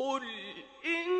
قل إن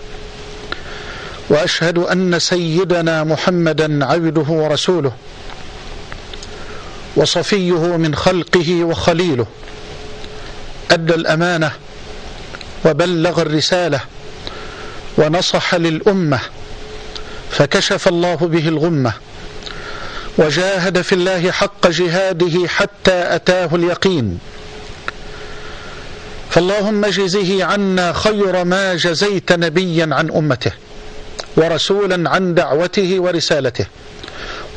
وأشهد أن سيدنا محمدا عبده ورسوله وصفيه من خلقه وخليله أدى الأمانة وبلغ الرسالة ونصح للأمة فكشف الله به الغمة وجاهد في الله حق جهاده حتى أتاه اليقين. فاللهم اجزه عنا خير ما جزيت نبيا عن أمته. ورسولا عن دعوته ورسالته.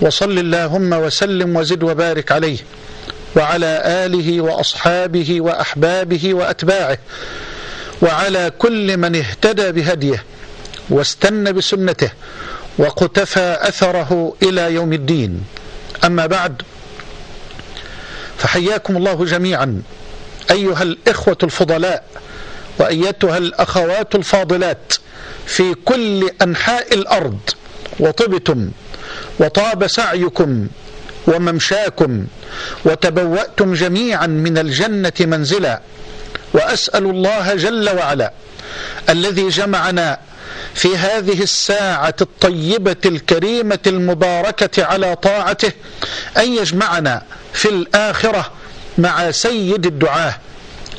وصل اللهم وسلم وزد وبارك عليه وعلى آله وأصحابه وأحبابه وأتباعه وعلى كل من اهتدى بهديه واستنى بسنته وقتفى أثره إلى يوم الدين. أما بعد فحياكم الله جميعا أيها الإخوة الفضلاء وأيتها الأخوات الفاضلات. في كل أنحاء الأرض وطبتم وطاب سعيكم وممشاكم وتبوأتم جميعا من الجنة منزلا. وأسأل الله جل وعلا الذي جمعنا في هذه الساعة الطيبة الكريمة المباركة على طاعته أن يجمعنا في الآخرة مع سيد الدعاه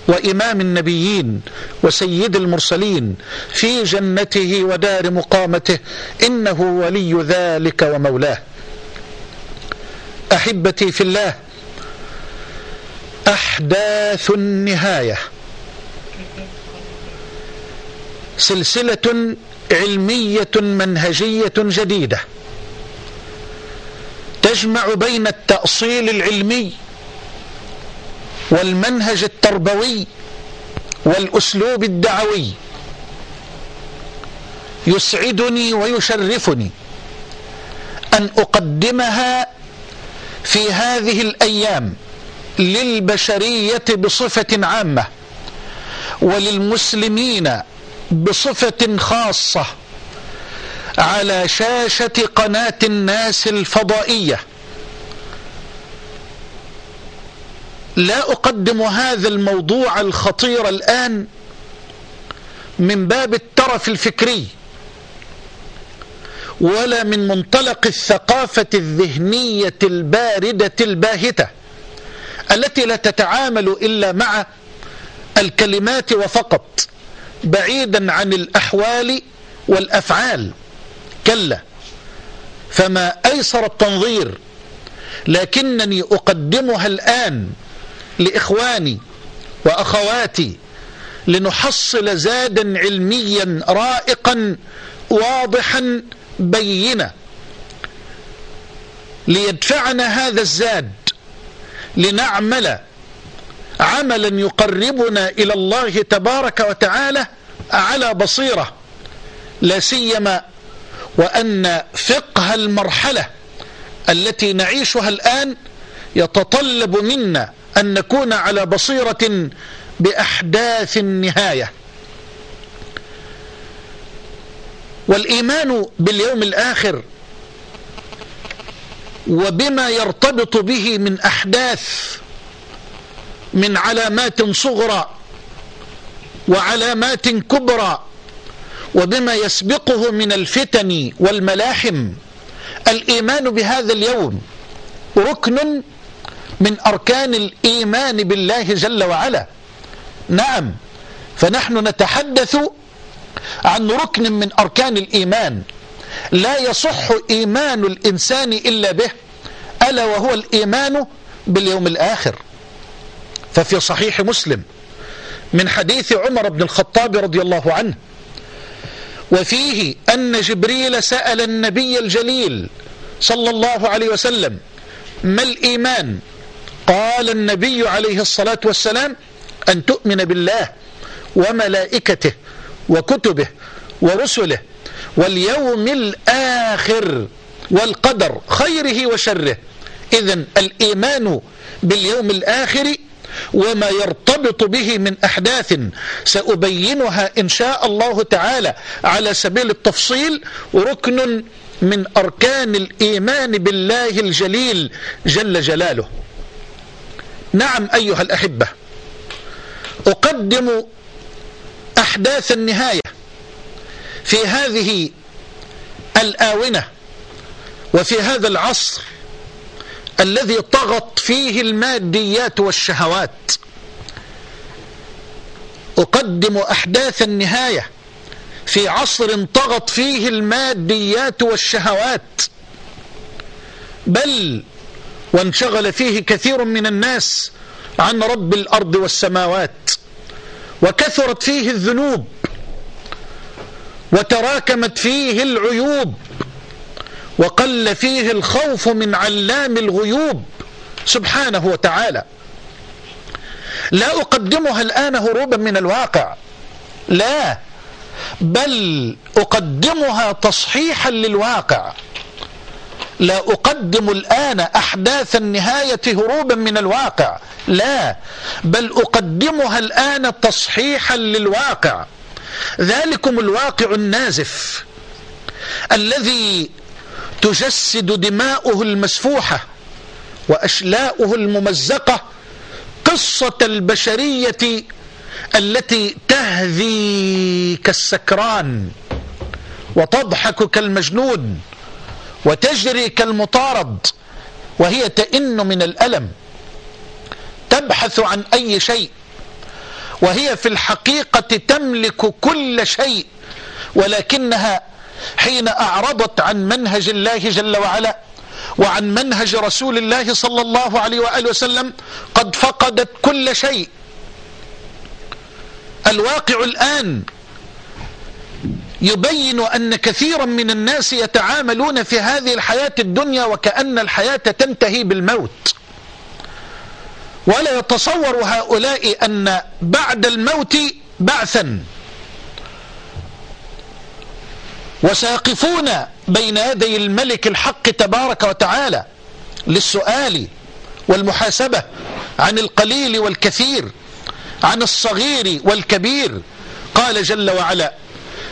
وإمام النبيين وسيد المرسلين في جنته ودار مقامته إنه ولي ذلك ومولاه. أحبتي في الله أحداث النهاية. سلسلة علمية منهجية جديدة تجمع بين التأصيل العلمي والمنهج التربوي والأسلوب الدعوي يسعدني ويشرفني أن أقدمها في هذه الأيام للبشرية بصفة عامة وللمسلمين بصفة خاصة على شاشة قناة الناس الفضائية لا أقدم هذا الموضوع الخطير الآن من باب الترف الفكري ولا من منطلق الثقافة الذهنية الباردة الباهتة التي لا تتعامل إلا مع الكلمات وفقط بعيدا عن الأحوال والأفعال. كلا فما أيسر التنظير لكنني أقدمها الآن لإخواني وأخواتي لنحصل زادا علميا رائقا واضحا بينا. ليدفعنا هذا الزاد لنعمل عملا يقربنا إلى الله تبارك وتعالى على بصيرة لا سيما وأن فقه المرحلة التي نعيشها الآن يتطلب منا أن نكون على بصيرة بأحداث النهاية. والإيمان باليوم الآخر وبما يرتبط به من أحداث من علامات صغرى وعلامات كبرى وبما يسبقه من الفتن والملاحم الإيمان بهذا اليوم ركن من أركان الإيمان بالله جل وعلا. نعم. فنحن نتحدث عن ركن من أركان الإيمان. لا يصح إيمان الإنسان إلا به ألا وهو الإيمان باليوم الآخر. ففي صحيح مسلم من حديث عمر بن الخطاب رضي الله عنه وفيه أن جبريل سأل النبي الجليل صلى الله عليه وسلم ما الإيمان؟ قال النبي عليه الصلاة والسلام أن تؤمن بالله وملائكته وكتبه ورسله واليوم الآخر والقدر خيره وشره. إذا الإيمان باليوم الآخر وما يرتبط به من أحداث سأبينها إن شاء الله تعالى على سبيل التفصيل ركن من أركان الإيمان بالله الجليل جل جلاله. نعم أيها الأحبة أقدم أحداث النهاية في هذه الآونة وفي هذا العصر الذي طغت فيه الماديات والشهوات. أقدم أحداث النهاية في عصر طغت فيه الماديات والشهوات. بل وانشغل فيه كثير من الناس عن رب الأرض والسماوات. وكثرت فيه الذنوب. وتراكمت فيه العيوب. وقل فيه الخوف من علام الغيوب. سبحانه وتعالى. لا أقدمها الآن هروبا من الواقع. لا. بل أقدمها تصحيحا للواقع. لا أقدم الآن أحداث النهاية هروبا من الواقع. لا بل أقدمها الآن تصحيحا للواقع. ذلكم الواقع النازف الذي تجسد دماؤه المسفوحة وأشلاؤه الممزقة قصة البشرية التي تهذي كالسكران وتضحك كالمجنون. وتجري كالمطارد وهي تئن من الألم. تبحث عن أي شيء وهي في الحقيقة تملك كل شيء ولكنها حين أعرضت عن منهج الله جل وعلا وعن منهج رسول الله صلى الله عليه وآله وسلم قد فقدت كل شيء. الواقع الآن يبين أن كثيرا من الناس يتعاملون في هذه الحياة الدنيا وكأن الحياة تنتهي بالموت. ولا يتصور هؤلاء أن بعد الموت بعثا. وساقفون بين يدي الملك الحق تبارك وتعالى للسؤال والمحاسبة عن القليل والكثير عن الصغير والكبير. قال جل وعلا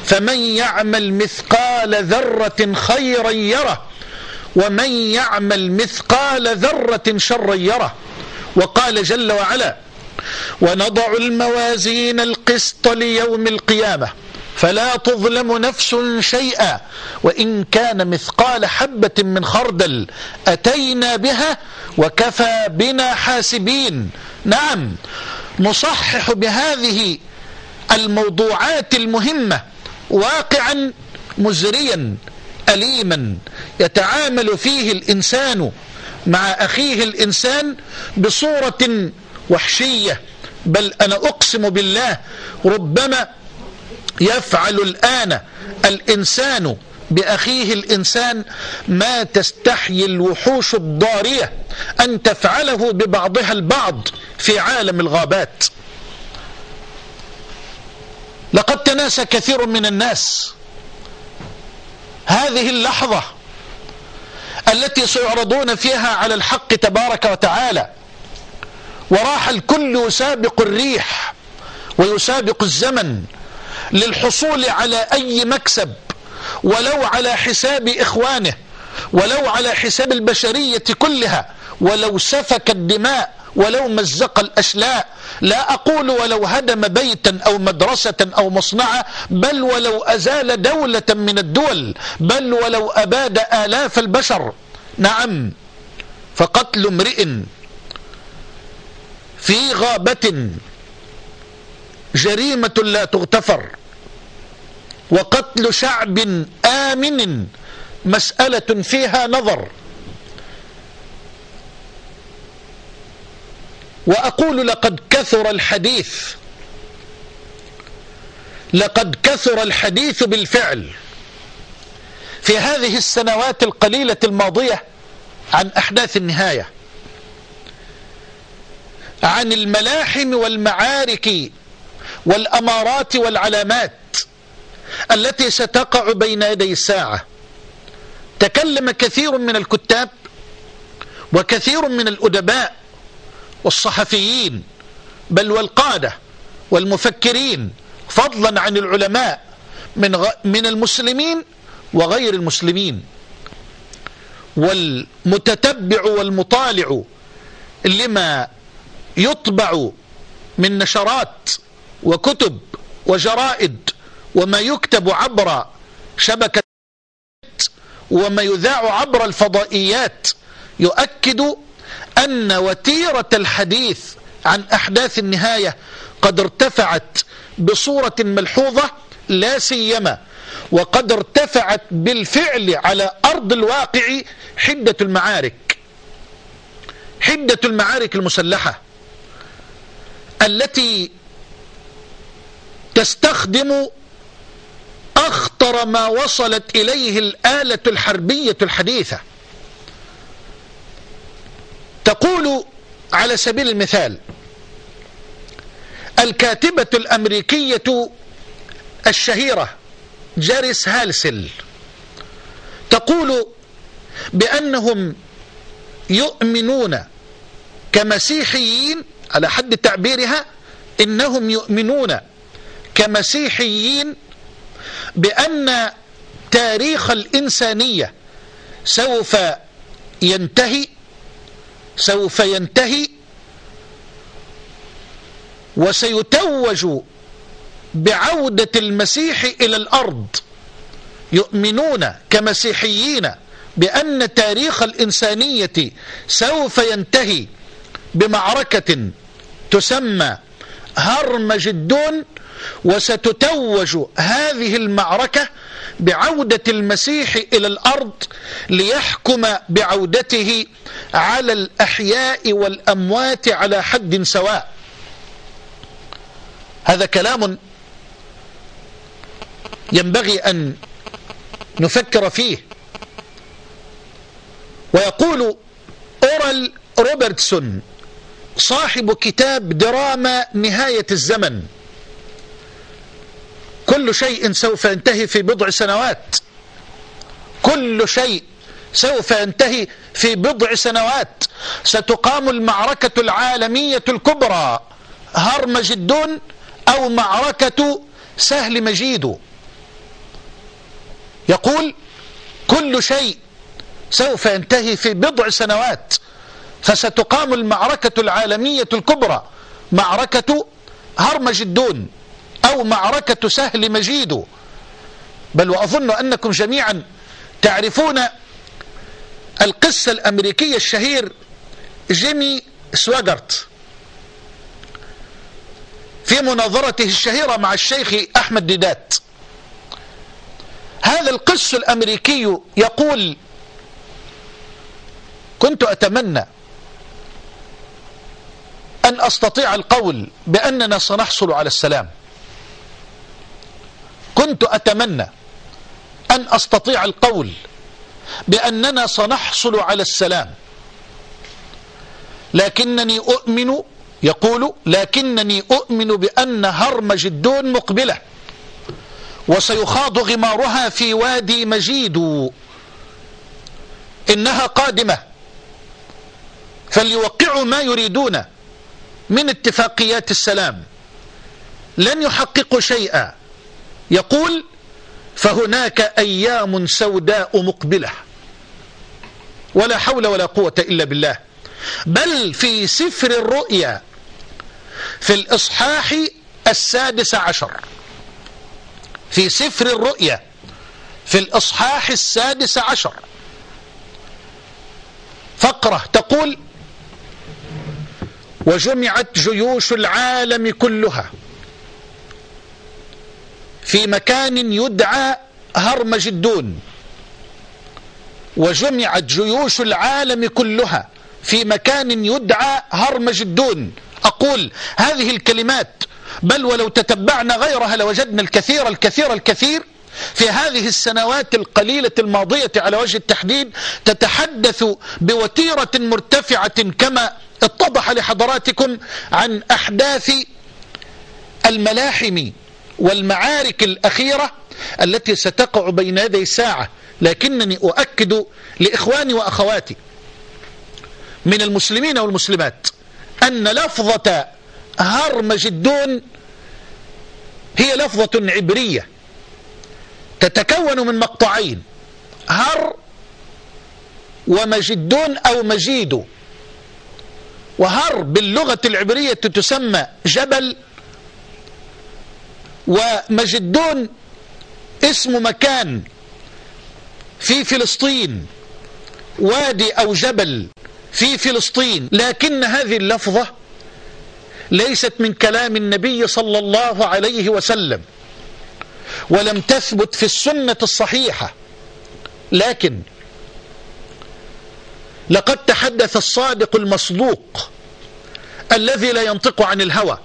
فمن يعمل مثقال ذرة خيرا يره ومن يعمل مثقال ذرة شرا يره. وقال جل وعلا ونضع الموازين القسط ليوم القيامة فلا تظلم نفس شيئا. وإن كان مثقال حبة من خردل أتينا بها وكفى بنا حاسبين. نعم نصحح بهذه الموضوعات المهمة. واقعا مزريا أليما يتعامل فيه الإنسان مع أخيه الإنسان بصورة وحشية. بل أنا أقسم بالله ربما يفعل الآن الإنسان بأخيه الإنسان ما تستحيي الوحوش الضارية أن تفعله ببعضها البعض في عالم الغابات. لقد تناسى كثير من الناس. هذه اللحظة التي سيعرضون فيها على الحق تبارك وتعالى وراح الكل يسابق الريح ويسابق الزمن للحصول على أي مكسب ولو على حساب إخوانه ولو على حساب البشرية كلها ولو سفك الدماء ولو مزق الأشلاء لا أقول ولو هدم بيتا أو مدرسة أو مصنعا بل ولو أزال دولة من الدول بل ولو أباد آلاف البشر. نعم فقتل امرئ في غابة جريمة لا تغتفر وقتل شعب آمن مسألة فيها نظر. وأقول لقد كثر الحديث. لقد كثر الحديث بالفعل. في هذه السنوات القليلة الماضية عن أحداث النهاية. عن الملاحم والمعارك والأمارات والعلامات التي ستقع بين يدي الساعة تكلم كثير من الكتاب وكثير من الأدباء والصحفيين بل والقادة والمفكرين فضلا عن العلماء من, غ... من المسلمين وغير المسلمين. والمتتبع والمطالع لما يطبع من نشرات وكتب وجرائد وما يكتب عبر شبكة وما يذاع عبر الفضائيات يؤكد أن وتيرة الحديث عن أحداث النهاية قد ارتفعت بصورة ملحوظة لا سيما وقد ارتفعت بالفعل على أرض الواقع حدة المعارك. حدة المعارك المسلحة التي تستخدم أخطر ما وصلت إليه الآلة الحربية الحديثة. تقول على سبيل المثال الكاتبة الأمريكية الشهيرة جاريس هالسل تقول بأنهم يؤمنون كمسيحيين على حد تعبيرها إنهم يؤمنون كمسيحيين بأن تاريخ الإنسانية سوف ينتهي سوف ينتهي وسيتوج بعودة المسيح إلى الأرض. يؤمنون كمسيحيين بأن تاريخ الإنسانية سوف ينتهي بمعركة تسمى هرمجدون وستتوج هذه المعركة بعودة المسيح إلى الأرض ليحكم بعودته على الأحياء والأموات على حد سواء. هذا كلام ينبغي أن نفكر فيه. ويقول أورال روبرتسون صاحب كتاب دراما نهاية الزمن كل شيء سوف ينتهي في بضع سنوات. كل شيء سوف ينتهي في بضع سنوات. ستقام المعركة العالمية الكبرى. هرمجدون أو معركة سهل مجيد. يقول كل شيء سوف ينتهي في بضع سنوات. فستقام المعركة العالمية الكبرى. معركة هرمجدون أو معركة سهل مجيد. بل وأظن أنكم جميعا تعرفون القصة الأمريكية الشهير جيمي سواجرت. في مناظرته الشهيرة مع الشيخ أحمد ديدات. هذا القس الأمريكي يقول كنت أتمنى أن أستطيع القول بأننا سنحصل على السلام. كنت أتمنى أن أستطيع القول بأننا سنحصل على السلام. لكنني أؤمن يقول لكنني أؤمن بأن هرمجدون مقبلة وسيخاض غمارها في وادي مجيد. إنها قادمة. فليوقعوا ما يريدون من اتفاقيات السلام. لن يحققوا شيئا. يقول فهناك أيام سوداء مقبلة ولا حول ولا قوة إلا بالله. بل في سفر الرؤيا في الإصحاح السادس عشر في سفر الرؤيا في الإصحاح السادس عشر. فقرة تقول وجمعت جيوش العالم كلها في مكان يدعى هرمجدون وجمعت جيوش العالم كلها في مكان يدعى هرمجدون أقول هذه الكلمات بل ولو تتبعنا غيرها لوجدنا الكثير الكثير الكثير في هذه السنوات القليلة الماضية على وجه التحديد تتحدث بوتيرة مرتفعة كما اتضح لحضراتكم عن أحداث الملاحم والمعارك الأخيرة التي ستقع بين يدي الساعة لكنني أؤكد لإخواني وأخواتي من المسلمين والمسلمات أن لفظة هرمجدون هي لفظة عبرية تتكون من مقطعين هر ومجدون أو مجيد وهر باللغة العبرية تسمى جبل ومجدون اسم مكان في فلسطين وادي أو جبل في فلسطين. لكن هذه اللفظة ليست من كلام النبي صلى الله عليه وسلم ولم تثبت في السنة الصحيحة. لكن لقد تحدث الصادق المصدوق الذي لا ينطق عن الهوى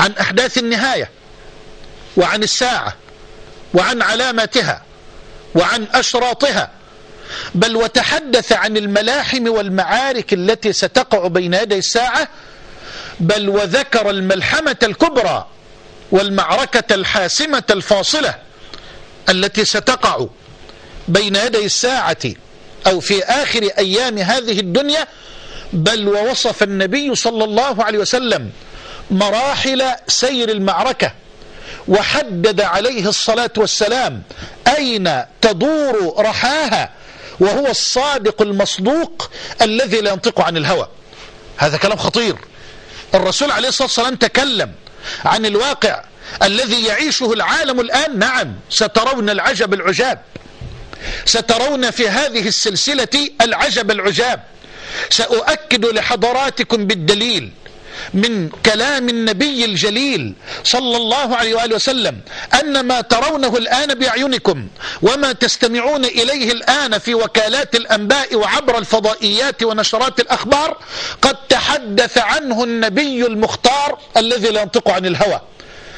عن أحداث النهاية. وعن الساعة وعن علاماتها وعن أشراطها بل وتحدث عن الملاحم والمعارك التي ستقع بين يدي الساعة بل وذكر الملحمة الكبرى والمعركة الحاسمة الفاصلة التي ستقع بين يدي الساعة أو في آخر أيام هذه الدنيا بل ووصف النبي صلى الله عليه وسلم مراحل سير المعركة وحدد عليه الصلاة والسلام أين تدور رحاها وهو الصادق المصدوق الذي لا ينطق عن الهوى. هذا كلام خطير. الرسول عليه الصلاة والسلام تكلم عن الواقع الذي يعيشه العالم الآن. نعم سترون العجب العجاب. سترون في هذه السلسلة العجب العجاب. سأؤكد لحضراتكم بالدليل من كلام النبي الجليل صلى الله عليه وآله وسلم أن ما ترونه الآن بأعينكم وما تستمعون إليه الآن في وكالات الأنباء وعبر الفضائيات ونشرات الأخبار قد تحدث عنه النبي المختار الذي لا ينطق عن الهوى.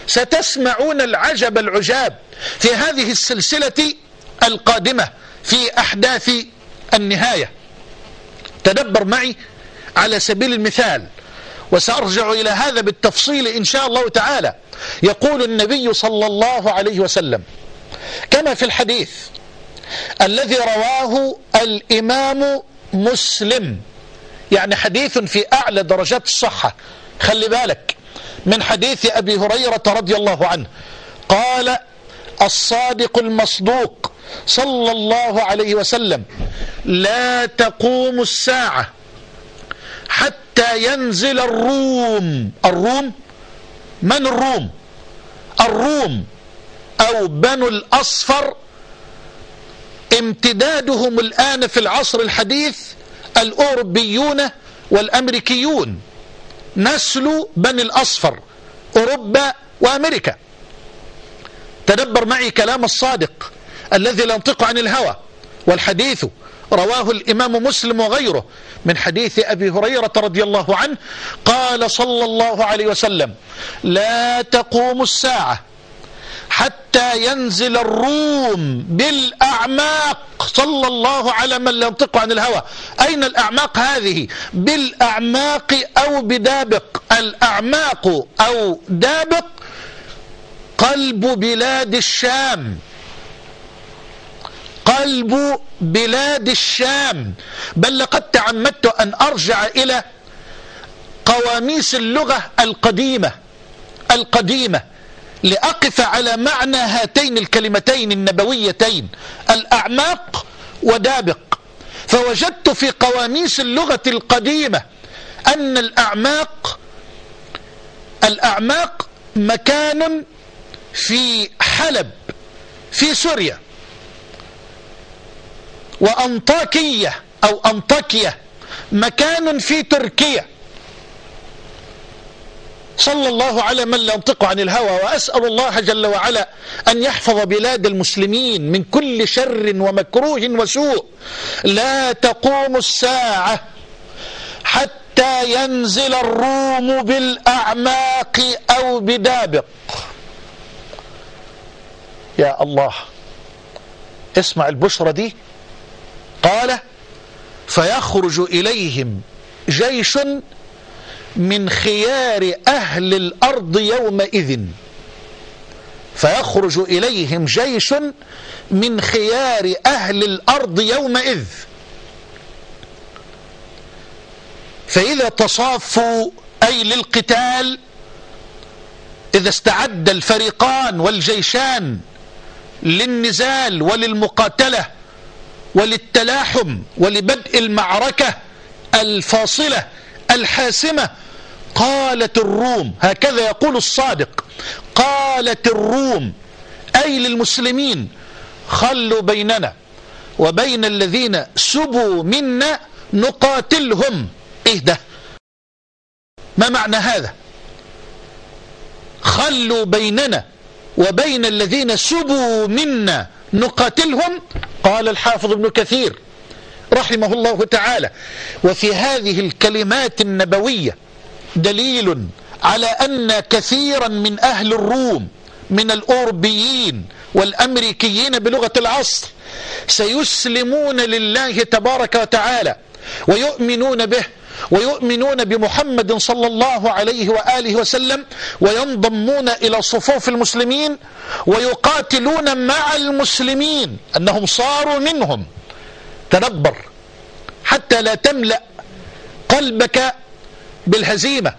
ستسمعون العجب العجاب في هذه السلسلة القادمة في أحداث النهاية. تدبر معي على سبيل المثال وسأرجع إلى هذا بالتفصيل إن شاء الله تعالى. يقول النبي صلى الله عليه وسلم كما في الحديث الذي رواه الإمام مسلم يعني حديث في أعلى درجات الصحة. خلي بالك من حديث أبي هريرة رضي الله عنه قال الصادق المصدوق صلى الله عليه وسلم لا تقوم الساعة. حتى ينزل الروم. الروم؟ من الروم؟ الروم أو بنو الأصفر. امتدادهم الآن في العصر الحديث الأوروبيون والأمريكيون. نسل بني الأصفر أوروبا وأمريكا. تدبر معي كلام الصادق الذي لا ينطق عن الهوى والحديث رواه الإمام مسلم وغيره من حديث أبي هريرة رضي الله عنه قال صلى الله عليه وسلم لا تقوم الساعة حتى ينزل الروم بالأعماق. صلى الله على من لا ينطق عن الهوى. أين الأعماق هذه؟ بالأعماق أو بدابق. الأعماق أو دابق قلب بلاد الشام. قلب بلاد الشام بل لقد تعمدت أن أرجع إلى قواميس اللغة القديمة القديمة لأقف على معنى هاتين الكلمتين النبويتين الأعماق ودابق. فوجدت في قواميس اللغة القديمة أن الأعماق الأعماق مكان في حلب في سوريا. وأنطاكية أو أنطاكية مكان في تركيا. صلى الله على من لا ينطق عن الهوى وأسأل الله جل وعلا أن يحفظ بلاد المسلمين من كل شر ومكروه وسوء. لا تقوم الساعة حتى ينزل الروم بالأعماق أو بدابق. يا الله اسمع البشرة دي قال فيخرج إليهم جيش من خيار أهل الأرض يومئذ. فيخرج إليهم جيش من خيار أهل الأرض يومئذ. فإذا تصافوا أي للقتال إذا استعد الفريقان والجيشان للنزال وللمقاتلة وللتلاحم ولبدء المعركة الفاصلة الحاسمة. قالت الروم هكذا يقول الصادق قالت الروم أي للمسلمين خلوا بيننا وبين الذين سبوا منا نقاتلهم. إيه ده؟ ما معنى هذا؟ خلوا بيننا وبين الذين سبوا منا نقاتلهم؟ قال الحافظ ابن كثير رحمه الله تعالى. وفي هذه الكلمات النبوية دليل على أن كثيرا من أهل الروم من الأوروبيين والأمريكيين بلغة العصر سيسلمون لله تبارك وتعالى ويؤمنون به ويؤمنون بمحمد صلى الله عليه وآله وسلم وينضمون إلى صفوف المسلمين ويقاتلون مع المسلمين أنهم صاروا منهم. تدبر حتى لا تملأ قلبك بالهزيمة.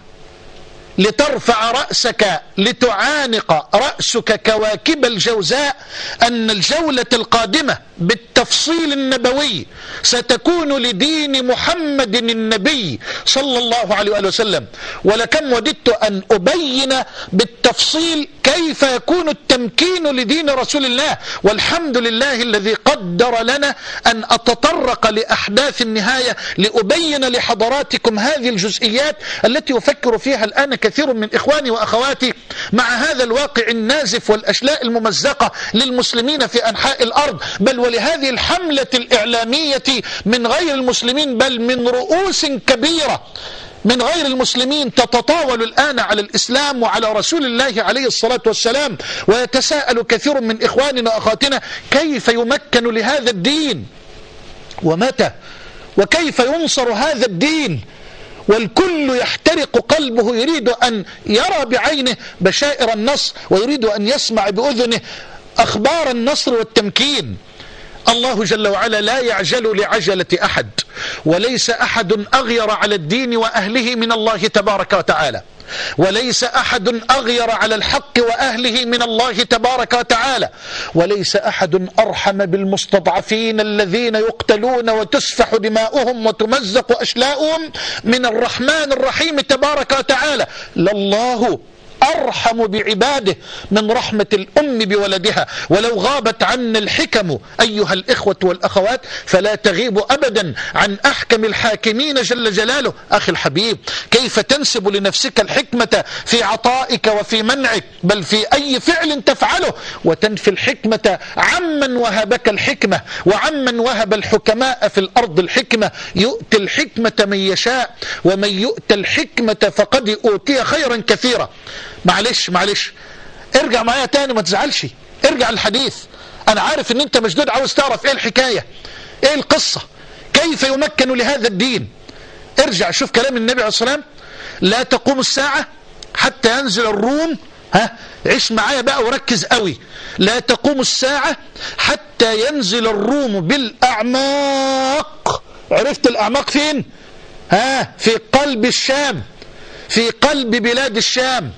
لترفع رأسك لتعانق رأسك كواكب الجوزاء أن الجولة القادمة بالتفصيل النبوي ستكون لدين محمد النبي صلى الله عليه وآله وسلم. ولكم وددت أن أبين بالتفصيل كيف يكون التمكين لدين رسول الله. والحمد لله الذي قدر لنا أن أتطرق لأحداث النهاية لأبين لحضراتكم هذه الجزئيات التي أفكر فيها الآن كثير من إخواني وأخواتي مع هذا الواقع النازف والأشلاء الممزقة للمسلمين في أنحاء الأرض. بل ولهذه الحملة الإعلامية من غير المسلمين بل من رؤوس كبيرة من غير المسلمين تتطاول الآن على الإسلام وعلى رسول الله عليه الصلاة والسلام ويتساءل كثير من إخواننا وأخواتنا كيف يمكن لهذا الدين؟ ومتى؟ وكيف ينصر هذا الدين؟ والكل يحترق قلبه يريد أن يرى بعينه بشائر النصر ويريد أن يسمع بأذنه. أخبار النصر والتمكين. الله جل وعلا لا يعجل لعجلة أحد وليس أحد أغير على الدين وأهله من الله تبارك وتعالى وليس أحد أغير على الحق وأهله من الله تبارك وتعالى وليس أحد أرحم بالمستضعفين الذين يقتلون وتسفح دماؤهم وتمزق أشلاؤهم من الرحمن الرحيم تبارك وتعالى لله أرحم بعباده من رحمة الأم بولدها. ولو غابت عنا الحكم أيها الإخوة والأخوات فلا تغيب أبدا عن أحكم الحاكمين جل جلاله. أخي الحبيب كيف تنسب لنفسك الحكمة في عطائك وفي منعك؟ بل في أي فعل تفعله؟ وتنفي الحكمة عمن وهبك الحكمة وعمن وهب الحكماء في الأرض الحكمة. يؤتي الحكمة من يشاء ومن يؤتى الحكمة فقد أوتي خيرا كثيرا. معلش معلش. ارجع معايا تاني ما تزعلش. ارجع الحديث أنا عارف إن أنت مشدود عاوز تعرف إيه الحكاية إيه القصة كيف يمكن لهذا الدين. ارجع شوف كلام النبي عليه الصلاة والسلام. لا تقوم الساعة حتى ينزل الروم. ها عيش معايا بقى وركز قوي. لا تقوم الساعة حتى ينزل الروم بالأعماق. عرفت الأعماق فين؟ ها في قلب الشام في قلب بلاد الشام.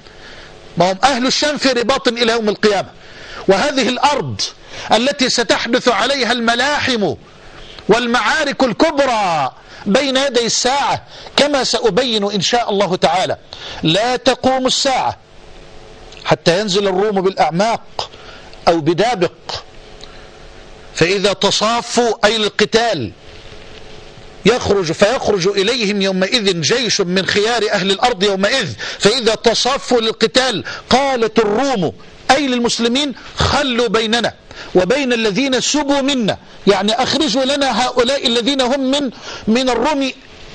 ما هم أهل الشام في رباط إلى يوم القيامة. وهذه الأرض التي ستحدث عليها الملاحم والمعارك الكبرى بين يدي الساعة كما سأبين إن شاء الله تعالى. لا تقوم الساعة حتى ينزل الروم بالأعماق أو بدابق. فإذا تصافوا أي القتال يخرج فيخرج إليهم يومئذ جيش من خيار أهل الأرض يومئذ. فإذا تصفوا للقتال قالت الروم أي للمسلمين؟ خلوا بيننا وبين الذين سبوا منا. يعني أخرجوا لنا هؤلاء الذين هم من من الروم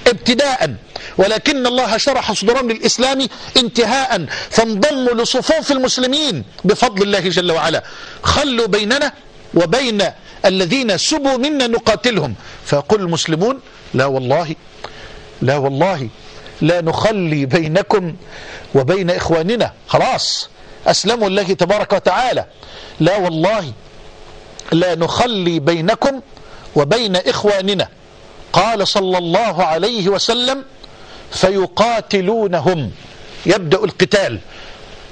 ابتداء. ولكن الله شرح صدورهم للإسلام انتهاء. فانضموا لصفوف المسلمين بفضل الله جل وعلا. خلوا بيننا وبين الذين سبوا منا نقاتلهم. فيقول المسلمون لا والله لا والله لا نخلي بينكم وبين إخواننا. خلاص أسلموا الله تبارك وتعالى. لا والله لا نخلي بينكم وبين إخواننا. قال صلى الله عليه وسلم فيقاتلونهم. يبدأ القتال.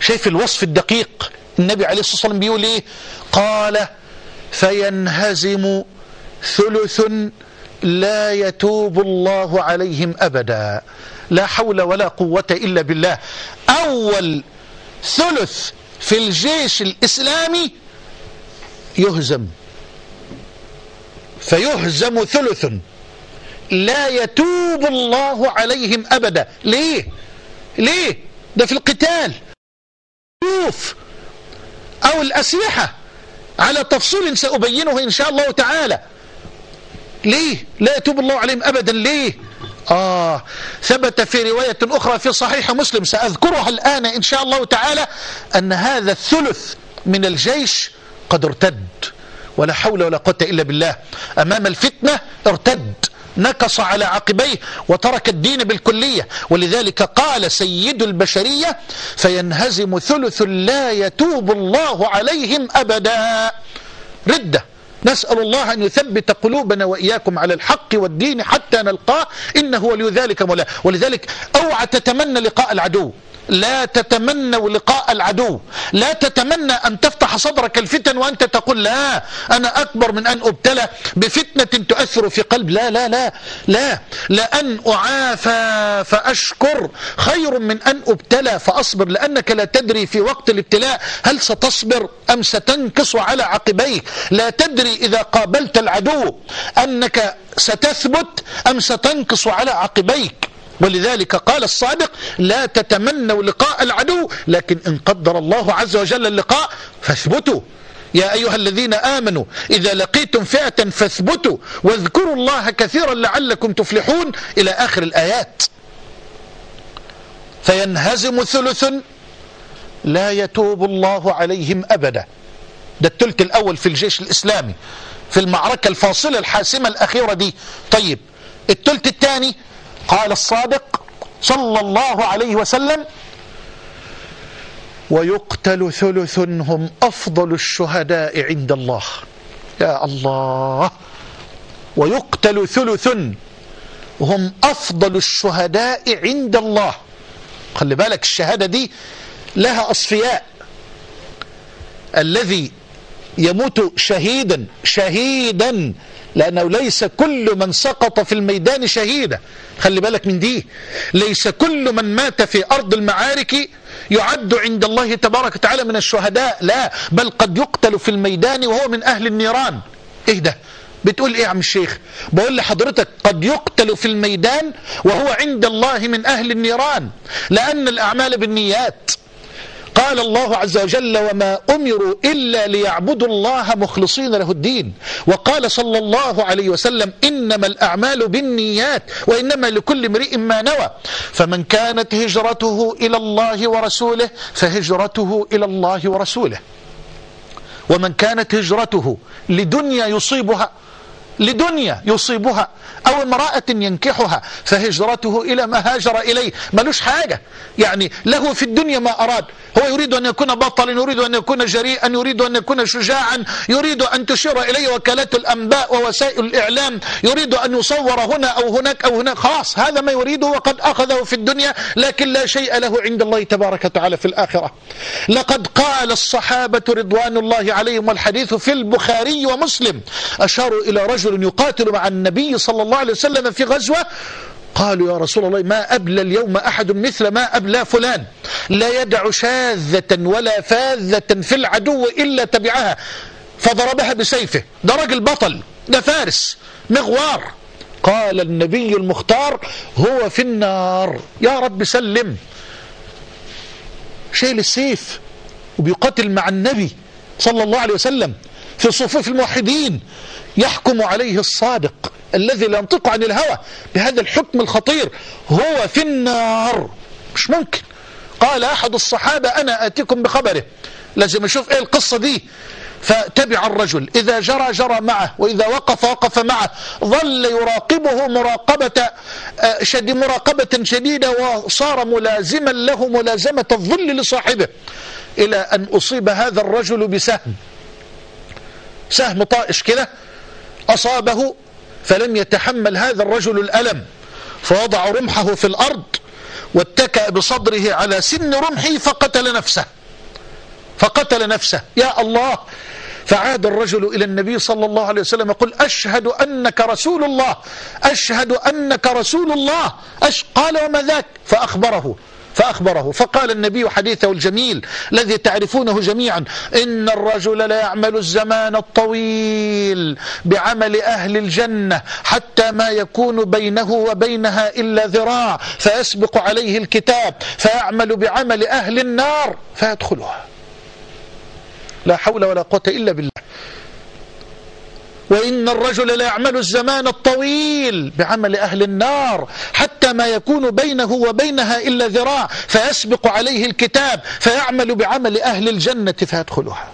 شايف الوصف الدقيق؟ النبي عليه الصلاة والسلام بيقول إيه؟ قال فينهزم ثلث لا يتوب الله عليهم أبدا. لا حول ولا قوة إلا بالله. أول ثلث في الجيش الإسلامي يهزم. فيهزم ثلث لا يتوب الله عليهم أبدا. ليه؟ ليه؟ ده في القتال. أو الأسلحة. على تفصيل سأبينه إن شاء الله تعالى. ليه؟ لا يتوب الله عليهم أبدا ليه؟ آه ثبت في رواية أخرى في صحيح مسلم سأذكرها الآن إن شاء الله تعالى أن هذا الثلث من الجيش قد ارتد ولا حول ولا قوة إلا بالله. أمام الفتنة ارتد. نكص على عقبيه وترك الدين بالكلية. ولذلك قال سيد البشرية فينهزم ثلث لا يتوب الله عليهم أبدا. ردة. نسأل الله أن يثبت قلوبنا وإياكم على الحق والدين حتى نلقاه. إنه ولي ذلك مولا ولذلك أوعى تتمنى لقاء العدو. لا تتمنوا لقاء العدو. لا تتمنى أن تفتح صدرك الفتن وأنت تقول لا أنا أكبر من أن أبتلى بفتنة تؤثر في قلب. لا لا لا لا. لأن أعافى فأشكر. خير من أن أبتلى فأصبر. لأنك لا تدري في وقت الابتلاء هل ستصبر أم ستنكص على عقبيك. لا تدري إذا قابلت العدو أنك ستثبت أم ستنكص على عقبيك. ولذلك قال الصادق لا تتمنوا لقاء العدو لكن إن قدر الله عز وجل اللقاء فاثبتوا. يا أيها الذين آمنوا إذا لقيتم فئة فاثبتوا واذكروا الله كثيرا لعلكم تفلحون إلى آخر الآيات. فينهزم ثلث لا يتوب الله عليهم أبدا. ده الثلث الأول في الجيش الإسلامي في المعركة الفاصلة الحاسمة الأخيرة دي. طيب الثلث الثاني قال الصادق صلى الله عليه وسلم ويقتل ثلث هم أفضل الشهداء عند الله. يا الله. ويقتل ثلث هم أفضل الشهداء عند الله. خلي بالك الشهادة دي لها أصفياء. الذي يموت شهيدا شهيدا لأنه ليس كل من سقط في الميدان شهيدا خلي بالك من دي. ليس كل من مات في أرض المعارك يعد عند الله تبارك وتعالى من الشهداء. لا بل قد يقتل في الميدان وهو من أهل النيران. إيه ده؟ بتقول إيه يا عم الشيخ؟ بقول لحضرتك قد يقتل في الميدان وهو عند الله من أهل النيران. لأن الأعمال بالنيات. قال الله عز وجل وما أمروا إلا ليعبدوا الله مخلصين له الدين. وقال صلى الله عليه وسلم إنما الأعمال بالنيات وإنما لكل امرئ ما نوى. فمن كانت هجرته إلى الله ورسوله فهجرته إلى الله ورسوله. ومن كانت هجرته لدنيا يصيبها لدنيا يصيبها أو امرأة ينكحها فهجرته إلى ما هاجر إليه. ملوش حاجة. يعني له في الدنيا ما أراد. هو يريد أن يكون بطلا يريد أن يكون جريئا يريد أن يكون شجاعا يريد أن تشير إليه وكالات الأنباء ووسائل الإعلام. يريد أن يصور هنا أو هناك أو هناك. خلاص هذا ما يريده وقد أخذه في الدنيا لكن لا شيء له عند الله تبارك وتعالى في الآخرة. لقد قال الصحابة رضوان الله عليهم والحديث في البخاري ومسلم. أشاروا إلى رجل يقاتل مع النبي صلى الله عليه وسلم في غزوة قالوا يا رسول الله ما أبلى اليوم أحد مثل ما أبلى فلان. لا يدع شاذة ولا فاذة في العدو إلا تبعها. فضربها بسيفه. ده راجل بطل ده فارس مغوار. قال النبي المختار هو في النار. يا رب سلم. شايل السيف وبيقاتل مع النبي صلى الله عليه وسلم في صفوف الموحدين. يحكم عليه الصادق الذي لا ينطق عن الهوى بهذا الحكم الخطير هو في النار. مش ممكن. قال أحد الصحابة أنا آتيكم بخبره. لازم أشوف إيه القصة دي. فتبع الرجل. إذا جرى جرى معه وإذا وقف وقف معه. ظل يراقبه مراقبة شدي مراقبة شديدة وصار ملازما له ملازمة الظل لصاحبه إلى أن أصيب هذا الرجل بسهم. سهم طائش كده. أصابه فلم يتحمل هذا الرجل الألم فوضع رمحه في الأرض واتكأ بصدره على سن رمحه فقتل نفسه. فقتل نفسه. يا الله! فعاد الرجل إلى النبي صلى الله عليه وسلم يقول أشهد أنك رسول الله أشهد أنك رسول الله أش قال وما ذاك؟ فأخبره. فأخبره. فقال النبي حديثه الجميل الذي تعرفونه جميعا إن الرجل لا يعمل الزمان الطويل بعمل أهل الجنة حتى ما يكون بينه وبينها إلا ذراع فيسبق عليه الكتاب فيعمل بعمل أهل النار فيدخلها. لا حول ولا قوة إلا بالله. وإن الرجل لا يعمل الزمان الطويل بعمل أهل النار حتى ما يكون بينه وبينها إلا ذراع فيسبق عليه الكتاب فيعمل بعمل أهل الجنة فيدخلها.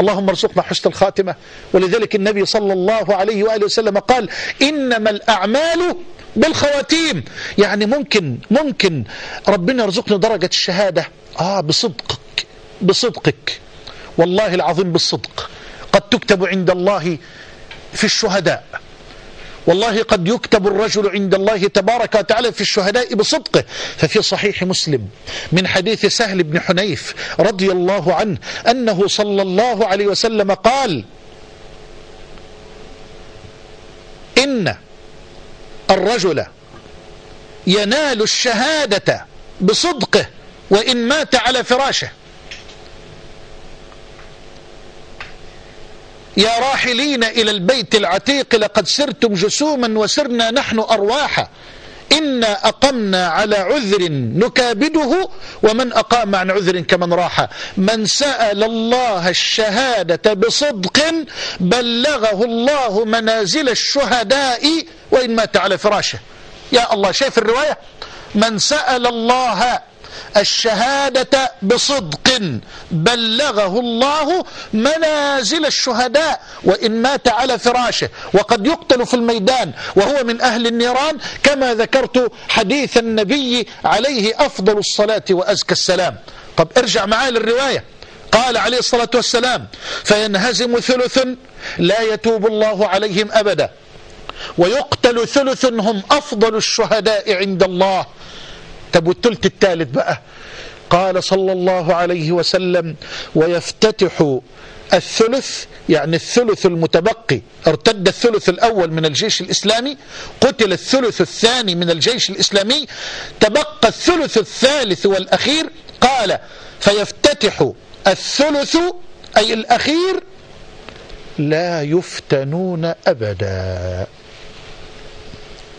اللهم ارزقنا حسن الخاتمة. ولذلك النبي صلى الله عليه وآله وسلم قال إنما الأعمال بالخواتيم. يعني ممكن ممكن ربنا يرزقنا درجة الشهادة. آه بصدقك بصدقك. والله العظيم بالصدق. قد تكتب عند الله في الشهداء. والله قد يكتب الرجل عند الله تبارك وتعالى في الشهداء بصدقه. ففي صحيح مسلم من حديث سهل بن حنيف رضي الله عنه أنه صلى الله عليه وسلم قال إن الرجل ينال الشهادة بصدقه وإن مات على فراشه. يا راحلين إلى البيت العتيق لقد سرتم جسوما وسرنا نحن أرواحا. إنا أقمنا على عذر نكابده ومن أقام عن عذر كمن راح. من سأل الله الشهادة بصدق بلغه الله منازل الشهداء وإن مات على فراشه. يا الله شايف الرواية؟ من سأل الله الشهادة بصدق بلغه الله منازل الشهداء وإن مات على فراشه وقد يقتل في الميدان وهو من أهل النيران كما ذكرت حديث النبي عليه أفضل الصلاة وأزكى السلام. طب ارجع معايا للرواية. قال عليه الصلاة والسلام فينهزم ثلث لا يتوب الله عليهم أبدا ويقتل ثلث هم أفضل الشهداء عند الله. طب والثلث الثالث بقى؟ قال صلى الله عليه وسلم ويفتتح الثلث يعني الثلث المتبقي ارتد الثلث الأول من الجيش الإسلامي قتل الثلث الثاني من الجيش الإسلامي تبقى الثلث الثالث والأخير. قال فيفتتح الثلث أي الأخير لا يفتنون أبدا.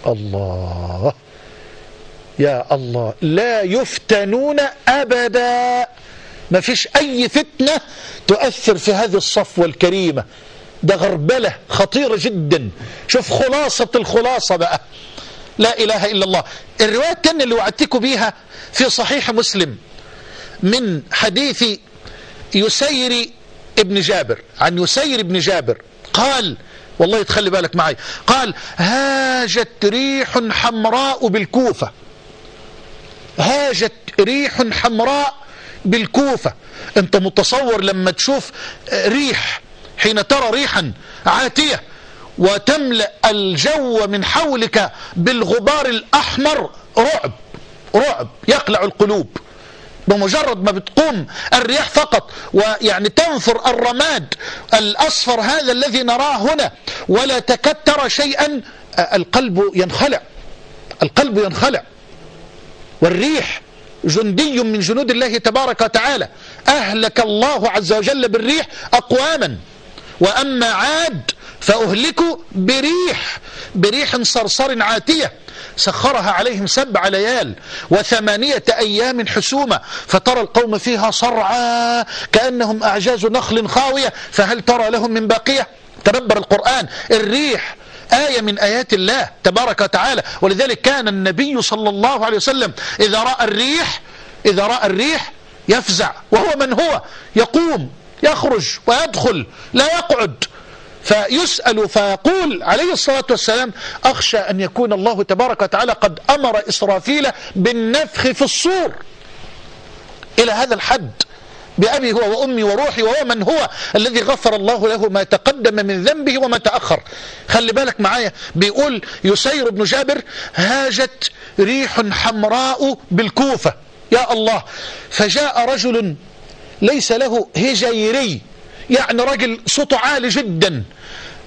الله! يا الله لا يفتنون أبدا. ما فيش أي فتنة تؤثر في هذه الصفوة الكريمة. ده غربلة خطيرة جدا. شوف خلاصة الخلاصة بقى. لا إله إلا الله. الرواية الثانية اللي وعدتكم بيها في صحيح مسلم من حديث يسير ابن جابر عن يسير ابن جابر. قال والله تخلي بالك معي. قال هاجت ريح حمراء بالكوفة. هاجت ريح حمراء بالكوفة. انت متصور لما تشوف ريح حين ترى ريحا عاتية وتملأ الجو من حولك بالغبار الأحمر؟ رعب رعب يقلع القلوب. بمجرد ما بتقوم الرياح فقط ويعني تنثر الرماد الأصفر هذا الذي نراه هنا ولا تكاد ترى شيئا القلب ينخلع. القلب ينخلع. والريح جندي من جنود الله تبارك وتعالى. أهلك الله عز وجل بالريح أقواما. وأما عاد فأهلكوا بريح بريح صرصر عاتية. سخرها عليهم سبع ليال وثمانية أيام حسومة. فترى القوم فيها صرعى كأنهم أعجاز نخل خاوية. فهل ترى لهم من باقية؟ تنبر القرآن. الريح آية من آيات الله تبارك وتعالى. ولذلك كان النبي صلى الله عليه وسلم إذا رأى الريح إذا رأى الريح يفزع وهو من هو؟ يقوم يخرج ويدخل لا يقعد. فيسأل فيقول عليه الصلاة والسلام أخشى أن يكون الله تبارك وتعالى قد أمر إسرافيل بالنفخ في الصور. إلى هذا الحد. بأبي هو وأمي وروحي وهو من هو الذي غفر الله له ما تقدم من ذنبه وما تأخر. خلي بالك معايا بيقول يسير بن جابر هاجت ريح حمراء بالكوفة. يا الله فجاء رجل ليس له هجيري يعني راجل صوته عالي جدا.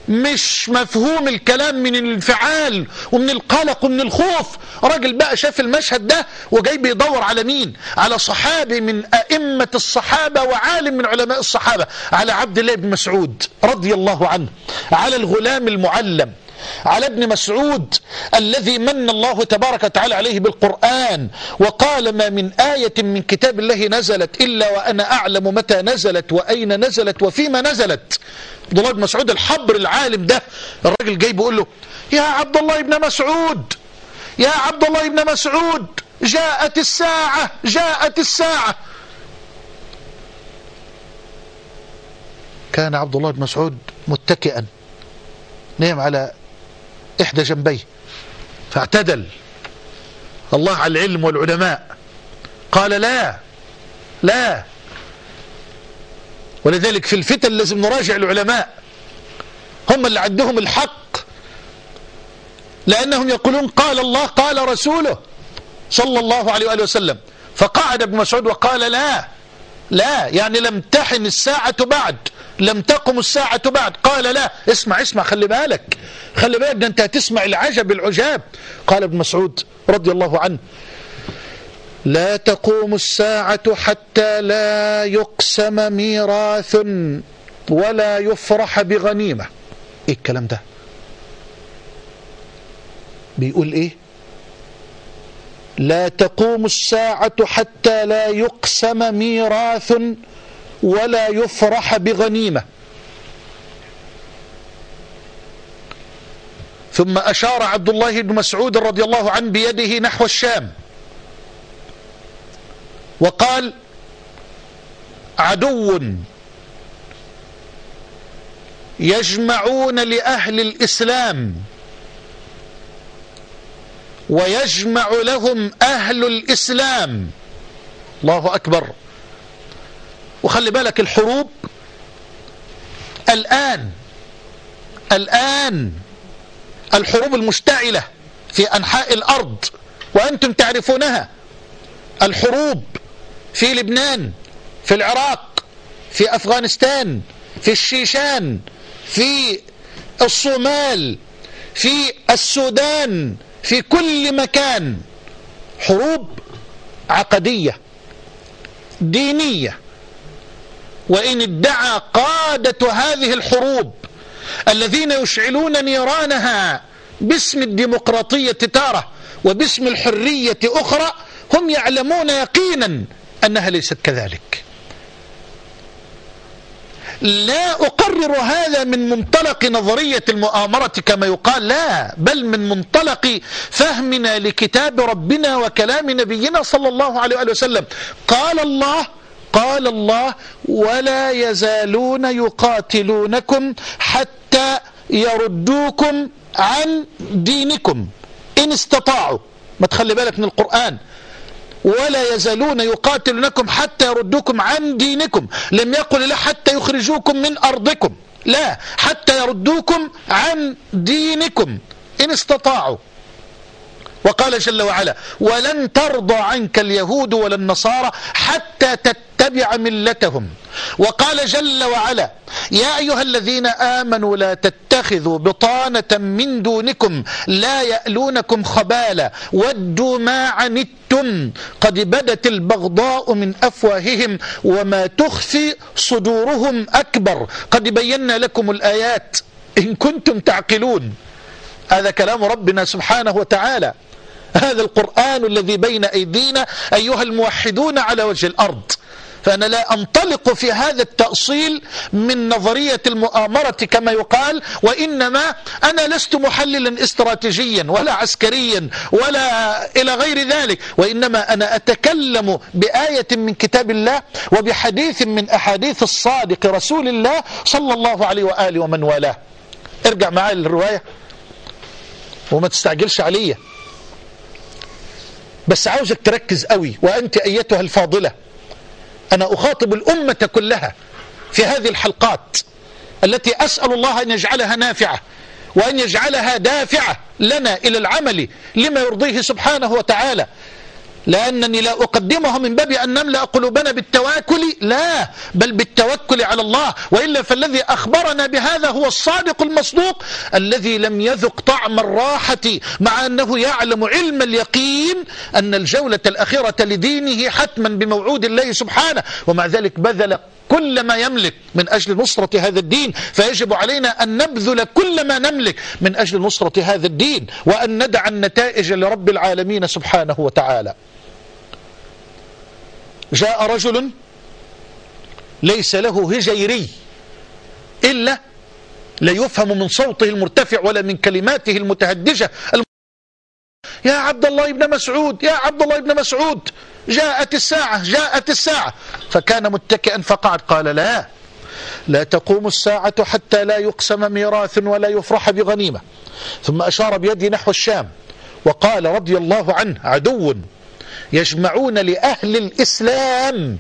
مش مفهوم الكلام من الانفعال ومن القلق ومن الخوف. راجل بقى شاف المشهد ده وجاي بيدور على مين؟ على صحابي من أئمة الصحابة وعالم من علماء الصحابة. على عبد الله بن مسعود رضي الله عنه على الغلام المعلم. على ابن مسعود الذي من الله تبارك وتعالى عليه بالقرآن وقال ما من آية من كتاب الله نزلت إلا وأنا أعلم متى نزلت وأين نزلت وفيما نزلت. عبد الله بن مسعود الحبر العالم ده الراجل جاي بيقول له يا عبد الله بن مسعود يا عبد الله بن مسعود جاءت الساعة جاءت الساعة. كان عبد الله بن مسعود متكئا نام على إحدى جنبيه. فاعتدل. الله على العلم والعلماء. قال لا. لا. ولذلك في الفتن لازم نراجع العلماء. هم اللي عندهم الحق. لأنهم يقولون قال الله قال رسوله صلى الله عليه وآله وسلم. فقعد ابن مسعود وقال لا. لا يعني لم تحن الساعة بعد لم تقم الساعة بعد. قال لا اسمع اسمع خلي بالك. خلي بالك ده انت هتسمع العجب العجاب. قال ابن مسعود رضي الله عنه لا تقوم الساعة حتى لا يقسم ميراث ولا يفرح بغنيمة. إيه الكلام ده؟ بيقول إيه؟ لا تقوم الساعة حتى لا يقسم ميراث ولا يفرح بغنيمة. ثم أشار عبد الله بن مسعود رضي الله عنه بيده نحو الشام. وقال عدو يجمعون لأهل الإسلام ويجمع لهم أهل الإسلام. الله أكبر. وخلي بالك الحروب الآن الآن الحروب المشتعلة في أنحاء الأرض وأنتم تعرفونها. الحروب في لبنان في العراق في أفغانستان في الشيشان في الصومال في السودان في كل مكان حروب عقدية دينية. وإن ادعى قادة هذه الحروب الذين يشعلون نيرانها باسم الديمقراطية تارة وباسم الحرية أخرى هم يعلمون يقينا أنها ليست كذلك. لا أقرر هذا من منطلق نظرية المؤامرة كما يقال لا بل من منطلق فهمنا لكتاب ربنا وكلام نبينا صلى الله عليه وسلم. قال الله قال الله ولا يزالون يقاتلونكم حتى يردوكم عن دينكم. إن استطاعوا. ما تخلي بالك من القرآن. ولا يزالون يقاتلونكم حتى يردوكم عن دينكم. لم يقل لا حتى يخرجوكم من أرضكم. لا حتى يردوكم عن دينكم. إن استطاعوا. وقال جل وعلا ولن ترضى عنك اليهود ولا النصارى حتى تتبع ملتهم. وقال جل وعلا يا أيها الذين آمنوا لا تتخذوا بطانة من دونكم لا يألونكم خبالا ودوا ما عنتم قد بدت البغضاء من أفواههم وما تخفي صدورهم أكبر. قد بينا لكم الآيات إن كنتم تعقلون. هذا كلام ربنا سبحانه وتعالى. هذا القرآن الذي بين أيدينا أيها الموحدون على وجه الأرض. فأنا لا أنطلق في هذا التأصيل من نظرية المؤامرة كما يقال وإنما أنا لست محللا استراتيجيا ولا عسكريا ولا إلى غير ذلك وإنما أنا أتكلم بآية من كتاب الله وبحديث من أحاديث الصادق رسول الله صلى الله عليه وآله ومن والاه. ارجع معي للرواية وما تستعجلش عليا. بس عاوزك تركز قوي وأنت أيتها الفاضلة. أنا أخاطب الأمة كلها في هذه الحلقات التي أسأل الله أن يجعلها نافعة وأن يجعلها دافعة لنا إلى العمل لما يرضيه سبحانه وتعالى. لأنني لا أقدمها من باب أن نملأ قلوبنا بالتواكل لا بل بالتوكل على الله. وإلا فالذي أخبرنا بهذا هو الصادق المصدوق الذي لم يذق طعم الراحة مع أنه يعلم علم اليقين أن الجولة الأخيرة لدينه حتما بموعود الله سبحانه. ومع ذلك بذل كل ما يملك من أجل نصرة هذا الدين فيجب علينا أن نبذل كل ما نملك من أجل نصرة هذا الدين وأن ندع النتائج لرب العالمين سبحانه وتعالى. جاء رجل ليس له هجيري إلا لا يفهم من صوته المرتفع ولا من كلماته المتهدجة. يا عبد الله بن مسعود يا عبد الله بن مسعود. جاءت الساعة جاءت الساعة. فكان متكئا فقعد قال لا لا تقوم الساعة حتى لا يقسم ميراث ولا يفرح بغنيمة. ثم أشار بيده نحو الشام وقال رضي الله عنه عدو يجمعون لأهل الإسلام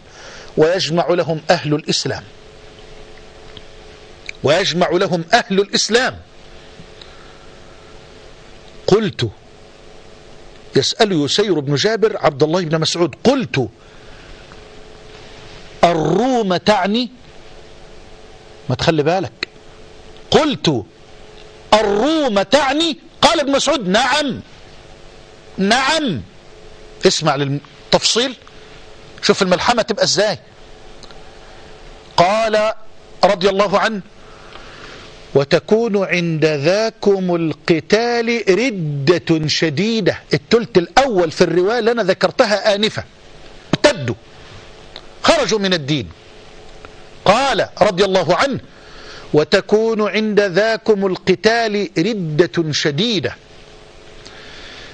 ويجمع لهم أهل الإسلام. ويجمع لهم أهل الإسلام. قلت يسأل يسير بن جابر عبد الله بن مسعود قلت الروم تعني ما تخلي بالك. قلت الروم تعني قال ابن مسعود نعم نعم. اسمع للتفصيل شوف الملحمة تبقى إزاي. قال رضي الله عنه وتكون عند ذاكم القتال ردة شديدة. التلت الأول في الرواية أنا ذكرتها آنفة. ارتدوا خرجوا من الدين. قال رضي الله عنه وتكون عند ذاكم القتال ردة شديدة.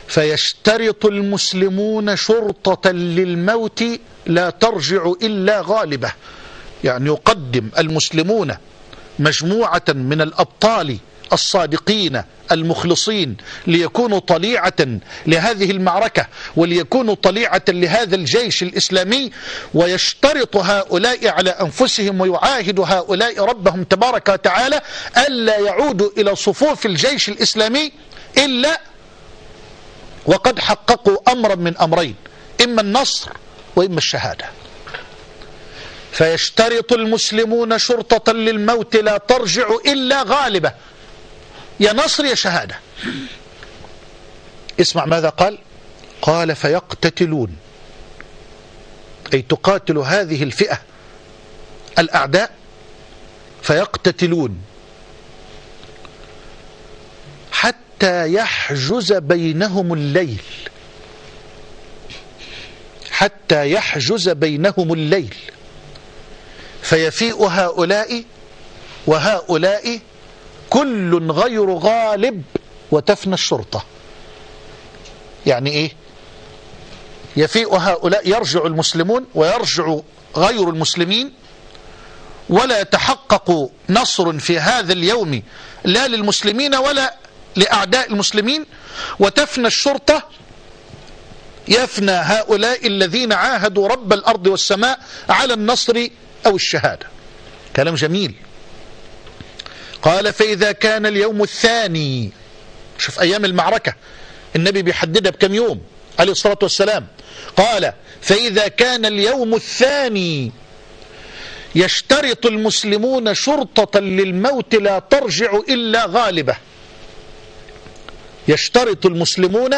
فيشترط المسلمون شرطة للموت لا ترجع إلا غالبة. يعني يقدم المسلمون مجموعة من الأبطال الصادقين المخلصين ليكونوا طليعة لهذه المعركة وليكونوا طليعة لهذا الجيش الإسلامي ويشترط هؤلاء على أنفسهم ويعاهد هؤلاء ربهم تبارك وتعالى ألا يعودوا إلى صفوف الجيش الإسلامي إلا وقد حققوا أمرا من أمرين إما النصر وإما الشهادة. فيشترط المسلمون شرطة للموت لا ترجع إلا غالبة. يا نصر يا شهادة. اسمع ماذا قال. قال فيقتتلون. أي تقاتل هذه الفئة الأعداء فيقتتلون. حتى يحجز بينهم الليل. حتى يحجز بينهم الليل. فيفيء هؤلاء وهؤلاء كل غير غالب وتفنى الشرطة. يعني إيه؟ يفيء هؤلاء يرجع المسلمون ويرجع غير المسلمين ولا يتحقق نصر في هذا اليوم لا للمسلمين ولا لأعداء المسلمين. وتفنى الشرطة يفنى هؤلاء الذين عاهدوا رب الأرض والسماء على النصر أو الشهادة. كلام جميل. قال فإذا كان اليوم الثاني شوف أيام المعركة النبي بيحددها بكم يوم عليه الصلاة والسلام. قال فإذا كان اليوم الثاني يشترط المسلمون شرطة للموت لا ترجع إلا غالبة. يشترط المسلمون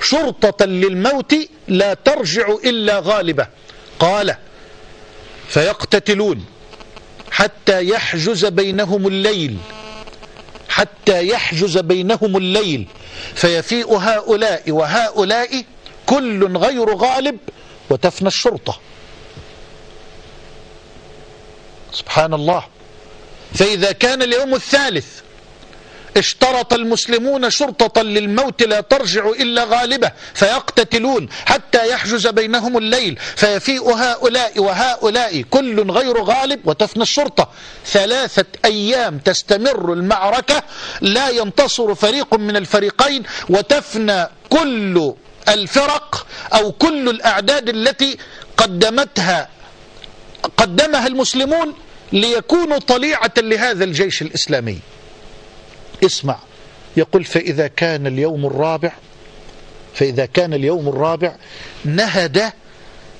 شرطة للموت لا ترجع إلا غالبة. قال فيقتتلون حتى يحجز بينهم الليل. حتى يحجز بينهم الليل. فيفيء هؤلاء وهؤلاء كل غير غالب وتفنى الشرطة. سبحان الله. فإذا كان اليوم الثالث اشترط المسلمون شرطة للموت لا ترجع إلا غالبة فيقتتلون حتى يحجز بينهم الليل فيفيء هؤلاء وهؤلاء كل غير غالب وتفنى الشرطة. ثلاثة أيام تستمر المعركة لا ينتصر فريق من الفريقين وتفنى كل الفرق أو كل الأعداد التي قدمتها قدمها المسلمون ليكونوا طليعة لهذا الجيش الإسلامي. اسمع. يقول فإذا كان اليوم الرابع فإذا كان اليوم الرابع نهد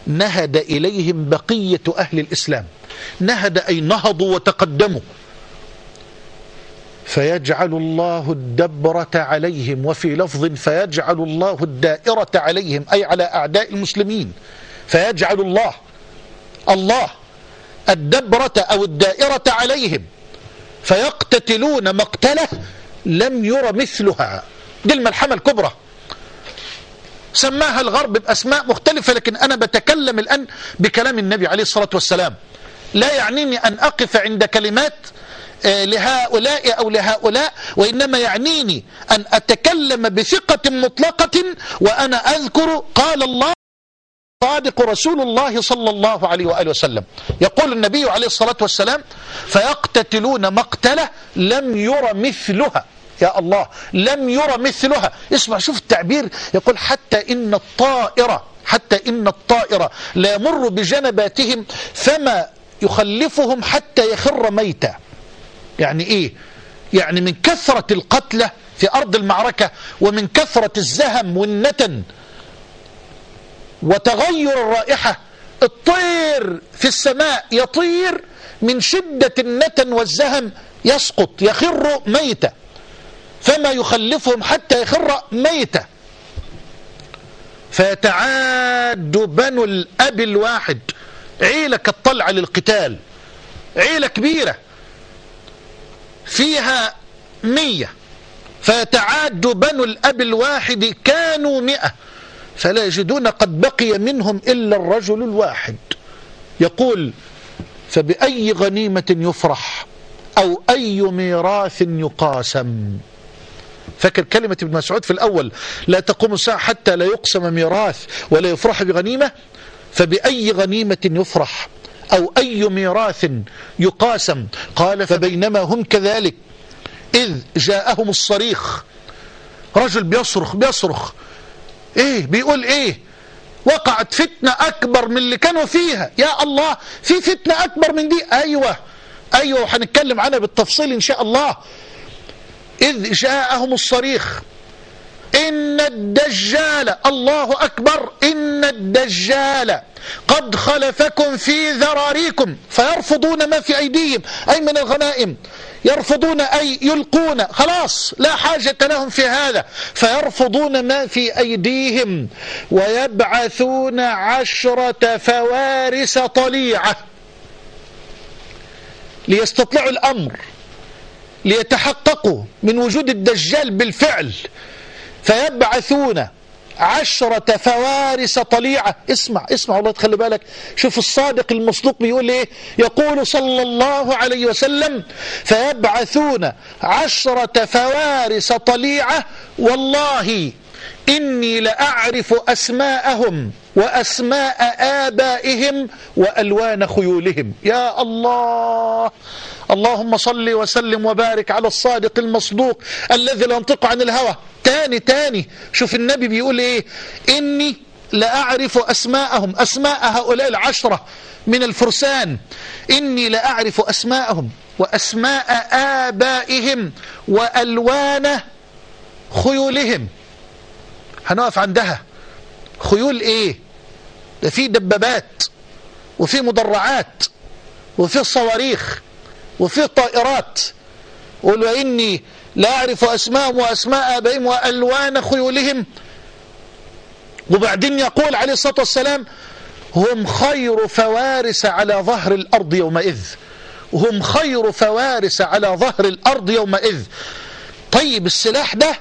نهد إليهم بقية أهل الإسلام. نهد أي نهضوا وتقدموا. فيجعل الله الدبرة عليهم وفي لفظ فيجعل الله الدائرة عليهم أي على أعداء المسلمين. فيجعل الله الله الدبرة أو الدائرة عليهم. فيقتتلون مقتلة لم ير مثلها. دي الملحمة الكبرى. سماها الغرب بأسماء مختلفة لكن أنا بتكلم الآن بكلام النبي عليه الصلاة والسلام. لا يعنيني أن أقف عند كلمات لهؤلاء أو لهؤلاء وإنما يعنيني أن أتكلم بثقة مطلقة وأنا أذكر قال الله صادق رسول الله صلى الله عليه وآله وسلم. يقول النبي عليه الصلاة والسلام فيقتتلون مقتلة لم ير مثلها. يا الله لم ير مثلها. اسمع شوف التعبير. يقول حتى إن الطائرة حتى إن الطائرة لا يمر بجنباتهم فما يخلفهم حتى يخر ميتا. يعني إيه؟ يعني من كثرة القتلى في أرض المعركة ومن كثرة الزهم والنتن وتغير الرائحة. الطير في السماء يطير من شدة النتن والزهم. يسقط يخر ميتة. فما يخلفهم حتى يخر ميتة. فيتعاد بنو الأب الواحد. عيلة كالطلعة للقتال. عيلة كبيرة. فيها مية. فيتعاد بنو الأب الواحد كانوا مئة. فلا يجدون قد بقي منهم إلا الرجل الواحد. يقول فبأي غنيمة يفرح؟ أو أي ميراث يقاسم؟ فاكر كلمة ابن مسعود في الأول لا تقوم الساعة حتى لا يقسم ميراث ولا يفرح بغنيمة؟ فبأي غنيمة يفرح؟ أو أي ميراث يقاسم؟ قال فبينما هم كذلك. إذ جاءهم الصريخ رجل بيصرخ بيصرخ. إيه؟ بيقول إيه؟ وقعت فتنة أكبر من اللي كانوا فيها. يا الله في فتنة أكبر من دي؟ أيوه. أيوه وهنتكلم عنها بالتفصيل إن شاء الله. إذ جاءهم الصريخ إن الدجال الله أكبر إن الدجال قد خلفكم في ذراريكم فيرفضون ما في أيديهم أي من الغنائم. يرفضون أي يلقون. خلاص لا حاجة لهم في هذا. فيرفضون ما في أيديهم ويبعثون عشرة فوارس طليعة ليستطلعوا الأمر ليتحققوا من وجود الدجال بالفعل. فيبعثون عشرة فوارس طليعة. اسمع اسمع والله تخلي بالك. شوف الصادق المصدوق بيقول إيه؟ يقول صلى الله عليه وسلم فيبعثون عشرة فوارس طليعة. والله إني لأعرف أسماءهم وأسماء آبائهم وألوان خيولهم. يا الله! اللهم صل وسلم وبارك على الصادق المصدوق الذي لا ينطق عن الهوى. تاني تاني. شوف النبي بيقول إيه؟ إني لأعرف أسماءهم. أسماء هؤلاء العشرة من الفرسان. إني لأعرف أسماءهم وأسماء آبائهم وألوان خيولهم. هنقف عندها. خيول إيه؟ ده في دبابات وفي مدرعات وفي صواريخ. وفي طائرات قل وإني لا أعرف أسماءهم وأسماء آبائهم وألوان خيولهم. وبعدين يقول عليه الصلاة والسلام هم خير فوارس على ظهر الأرض يومئذ. هم خير فوارس على ظهر الأرض يومئذ. طيب السلاح ده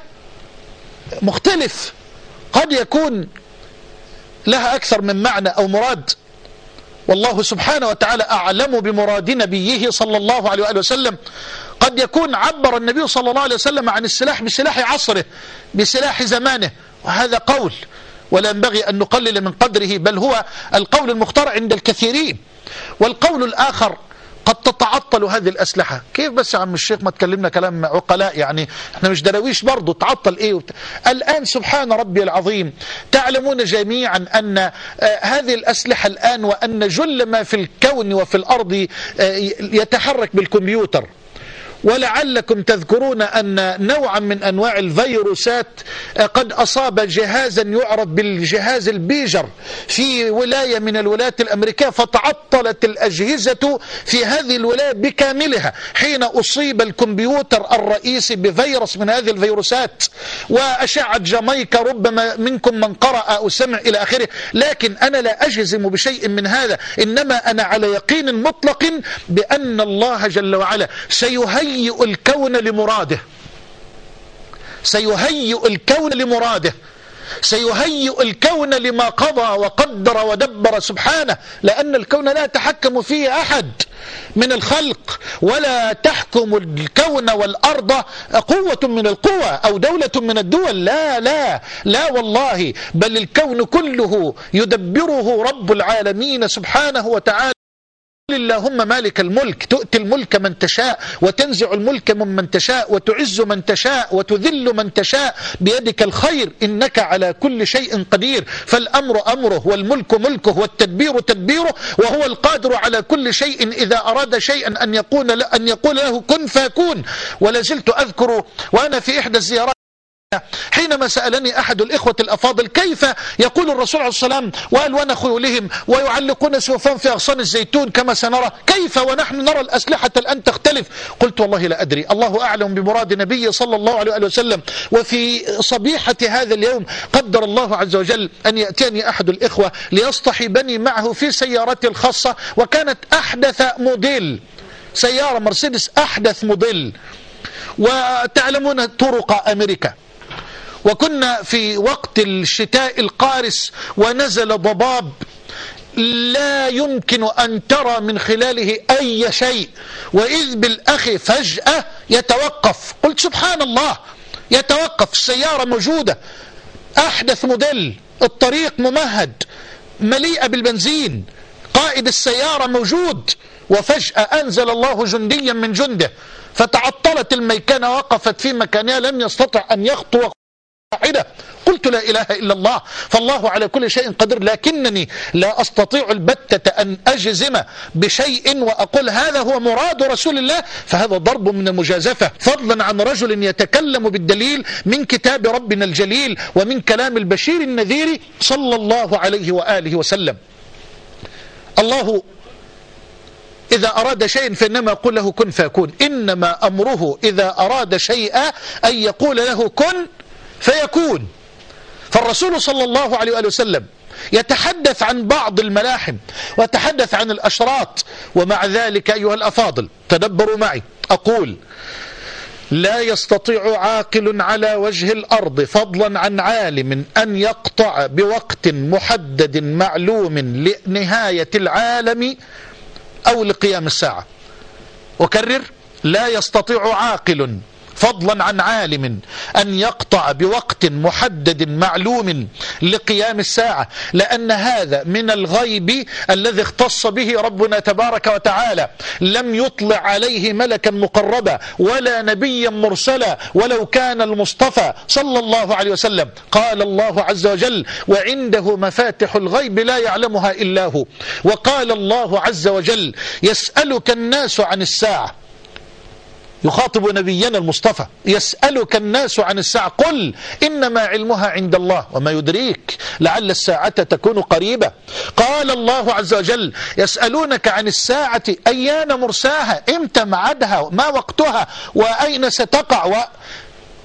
مختلف. قد يكون لها أكثر من معنى أو مراد. والله سبحانه وتعالى أعلم بمراد نبيه صلى الله عليه وآله وسلم. قد يكون عبر النبي صلى الله عليه وسلم عن السلاح بسلاح عصره بسلاح زمانه. وهذا قول ولا ينبغي أن نقلل من قدره بل هو القول المختار عند الكثيرين. والقول الآخر قد تتعطل هذه الأسلحة. كيف بس يا عم الشيخ ما تكلمنا كلام عقلاء؟ يعني إحنا مش دراويش برضه تعطل إيه؟ وبت... الآن سبحان ربي العظيم تعلمون جميعا أن آه هذه الأسلحة الآن وأن جل ما في الكون وفي الأرض آه يتحرك بالكمبيوتر. ولعلكم تذكرون أن نوعا من أنواع الفيروسات قد أصاب جهازا يعرف بالجهاز البيجر في ولاية من الولايات الأمريكية فتعطلت الأجهزة في هذه الولاية بكاملها حين أصيب الكمبيوتر الرئيسي بفيروس من هذه الفيروسات. وأشعة جامايكا ربما منكم من قرأ أو سمع إلى آخره. لكن أنا لا أجزم بشيء من هذا إنما أنا على يقين مطلق بأن الله جل وعلا سيهيئ سيهيئ الكون لمراده. سيهيئ الكون لمراده. سيهيئ الكون لما قضى وقدر ودبر سبحانه. لأن الكون لا يتحكم فيه أحد من الخلق. ولا تحكم الكون والأرض قوة من القوى أو دولة من الدول. لا لا لا والله. بل الكون كله يدبره رب العالمين سبحانه وتعالى اللهم مالك الملك تؤتي الملك من تشاء وتنزع الملك ممن تشاء وتعز من تشاء وتذل من تشاء بيدك الخير إنك على كل شيء قدير. فالأمر أمره والملك ملكه والتدبير تدبيره وهو القادر على كل شيء. إذا أراد شيئا أن يقول, أن يقول له كن فيكون ولازلت أذكر وأنا في إحدى الزيارات حينما سألني أحد الإخوة الأفاضل كيف يقول الرسول عليه السلام وألوان خيولهم ويعلقون سيوفان في أغصان الزيتون كما سنرى كيف ونحن نرى الأسلحة الآن تختلف؟ قلت والله لا أدري. الله أعلم بمراد نبي صلى الله عليه وسلم. وفي صبيحة هذا اليوم قدر الله عز وجل أن يأتيني أحد الإخوة ليصطحبني معه في سيارتي الخاصة وكانت أحدث موديل. سيارة مرسيدس أحدث موديل. وتعلمون طرق أمريكا. وكنا في وقت الشتاء القارس ونزل ضباب لا يمكن أن ترى من خلاله أي شيء وإذ بالأخ فجأة يتوقف. قلت سبحان الله يتوقف السيارة موجودة. أحدث موديل الطريق ممهد مليئة بالبنزين قائد السيارة موجود. وفجأة أنزل الله جنديا من جنده فتعطلت الميكنة وقفت في مكانها لم يستطع أن يخطو واحدة قلت لا إله إلا الله فالله على كل شيء قدير لكنني لا أستطيع البتة أن أجزم بشيء وأقول هذا هو مراد رسول الله فهذا ضرب من المجازفة. فضلا عن رجل يتكلم بالدليل من كتاب ربنا الجليل ومن كلام البشير النذير صلى الله عليه وآله وسلم. الله إذا أراد شيء فإنما يقول له كن فيكون إنما أمره إذا أراد شيئا أن يقول له كن فيكون. فالرسول صلى الله عليه وآله وسلم يتحدث عن بعض الملاحم ويتحدث عن الأشراط ومع ذلك أيها الأفاضل تدبروا معي. أقول لا يستطيع عاقل على وجه الأرض فضلا عن عالم أن يقطع بوقت محدد معلوم لنهاية العالم أو لقيام الساعة. أكرر لا يستطيع عاقل فضلا عن عالم أن يقطع بوقت محدد معلوم لقيام الساعة لأن هذا من الغيب الذي اختص به ربنا تبارك وتعالى. لم يطلع عليه ملكا مقربا ولا نبيا مرسلا ولو كان المصطفى صلى الله عليه وسلم. قال الله عز وجل وعنده مفاتح الغيب لا يعلمها إلا هو وقال الله عز وجل يسألك الناس عن الساعة يخاطب نبينا المصطفى. يسألك الناس عن الساعة. قل إنما علمها عند الله وما يدريك. لعل الساعة تكون قريبة. قال الله عز وجل يسألونك عن الساعة أيان مرساها؟ إمتى معدها؟ ما وقتها؟ وأين ستقع؟ و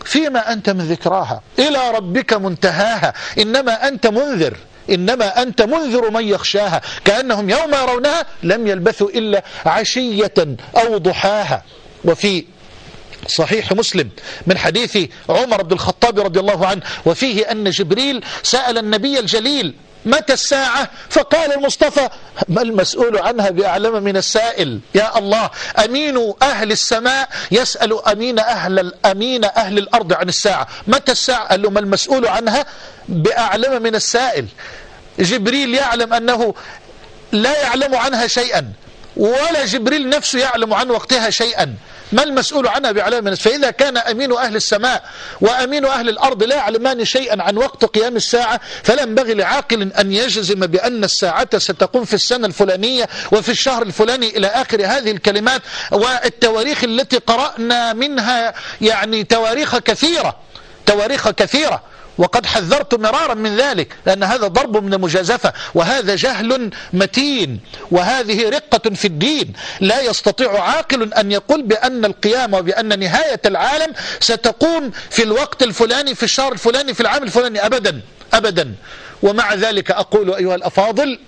فيما أنت من ذكراها. إلى ربك منتهاها. إنما أنت منذر. إنما أنت منذر من يخشاها. كأنهم يوم يرونها لم يلبثوا إلا عشية أو ضحاها. وفي صحيح مسلم من حديث عمر بن الخطاب رضي الله عنه وفيه أن جبريل سأل النبي الجليل متى الساعة؟ فقال المصطفى ما المسؤول عنها بأعلم من السائل؟ يا الله أمين أهل السماء يسأل أمين أهل الأمين أهل الأرض عن الساعة. متى الساعة؟ قال له ما المسؤول عنها بأعلم من السائل. جبريل يعلم أنه لا يعلم عنها شيئا. ولا جبريل نفسه يعلم عن وقتها شيئا. ما المسؤول عنها بعلام الناس؟ فإذا كان أمين أهل السماء وأمين أهل الأرض لا يعلمان شيئا عن وقت قيام الساعة فلا ينبغي لعاقل أن يجزم بأن الساعة ستقوم في السنة الفلانية وفي الشهر الفلاني إلى آخر هذه الكلمات. والتواريخ التي قرأنا منها يعني تواريخ كثيرة تواريخ كثيرة. وقد حذرت مرارا من ذلك لأن هذا ضرب من المجازفة وهذا جهل متين وهذه رقة في الدين. لا يستطيع عاقل أن يقول بأن القيامة وبأن نهاية العالم ستقوم في الوقت الفلاني في الشهر الفلاني في العام الفلاني. أبدا أبدا. ومع ذلك أقول أيها الأفاضل